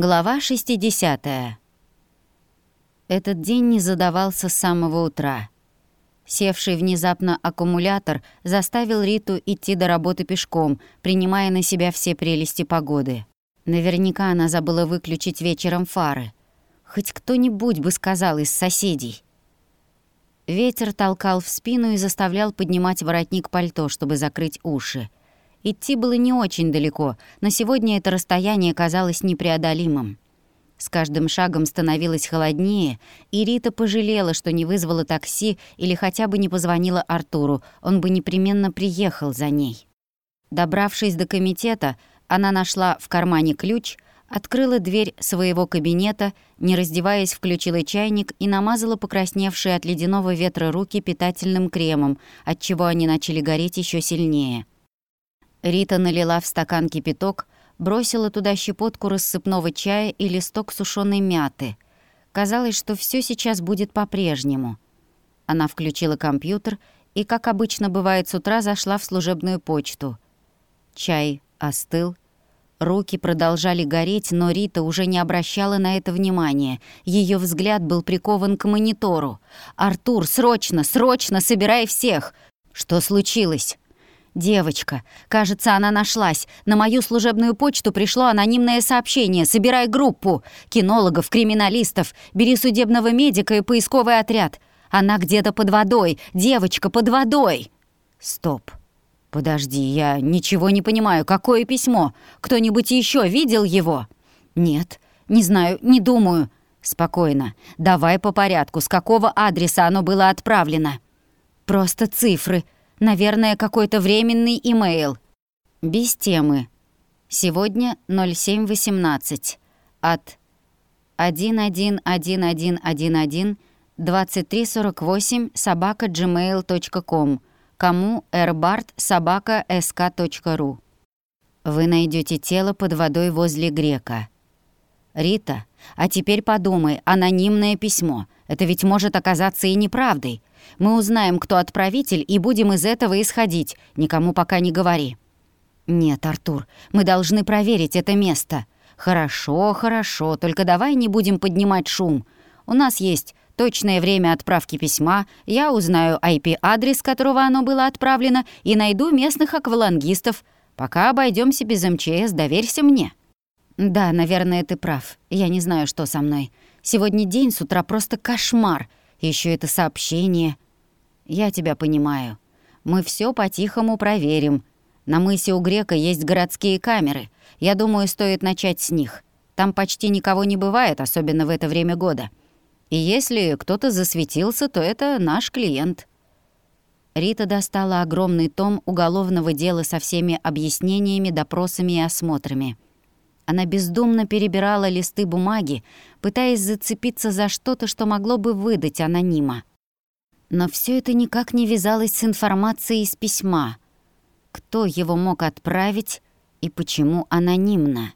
Глава 60. Этот день не задавался с самого утра. Севший внезапно аккумулятор заставил Риту идти до работы пешком, принимая на себя все прелести погоды. Наверняка она забыла выключить вечером фары. Хоть кто-нибудь бы сказал из соседей. Ветер толкал в спину и заставлял поднимать воротник пальто, чтобы закрыть уши. Идти было не очень далеко, но сегодня это расстояние казалось непреодолимым. С каждым шагом становилось холоднее, и Рита пожалела, что не вызвала такси или хотя бы не позвонила Артуру, он бы непременно приехал за ней. Добравшись до комитета, она нашла в кармане ключ, открыла дверь своего кабинета, не раздеваясь, включила чайник и намазала покрасневшие от ледяного ветра руки питательным кремом, отчего они начали гореть еще сильнее. Рита налила в стакан кипяток, бросила туда щепотку рассыпного чая и листок сушеной мяты. Казалось, что все сейчас будет по-прежнему. Она включила компьютер и, как обычно бывает с утра, зашла в служебную почту. Чай остыл. Руки продолжали гореть, но Рита уже не обращала на это внимания. Ее взгляд был прикован к монитору. «Артур, срочно, срочно, собирай всех!» «Что случилось?» «Девочка, кажется, она нашлась. На мою служебную почту пришло анонимное сообщение. Собирай группу. Кинологов, криминалистов. Бери судебного медика и поисковый отряд. Она где-то под водой. Девочка, под водой!» «Стоп. Подожди, я ничего не понимаю. Какое письмо? Кто-нибудь еще видел его?» «Нет. Не знаю, не думаю». «Спокойно. Давай по порядку. С какого адреса оно было отправлено?» «Просто цифры», Наверное, какой-то временный имейл. Без темы. Сегодня 07.18. От 111111 2348 собака gmail.com. Кому airbart собака sk.ru. Вы найдете тело под водой возле грека. Рита, а теперь подумай, анонимное письмо. Это ведь может оказаться и неправдой. Мы узнаем, кто отправитель, и будем из этого исходить. Никому пока не говори». «Нет, Артур, мы должны проверить это место». «Хорошо, хорошо, только давай не будем поднимать шум. У нас есть точное время отправки письма, я узнаю IP-адрес, которого оно было отправлено, и найду местных аквалангистов. Пока обойдемся без МЧС, доверься мне». «Да, наверное, ты прав. Я не знаю, что со мной. Сегодня день с утра просто кошмар. Еще это сообщение. Я тебя понимаю. Мы все по-тихому проверим. На мысе у Грека есть городские камеры. Я думаю, стоит начать с них. Там почти никого не бывает, особенно в это время года. И если кто-то засветился, то это наш клиент». Рита достала огромный том уголовного дела со всеми объяснениями, допросами и осмотрами. Она бездумно перебирала листы бумаги, пытаясь зацепиться за что-то, что могло бы выдать анонима. Но все это никак не вязалось с информацией из письма. Кто его мог отправить и почему анонимно?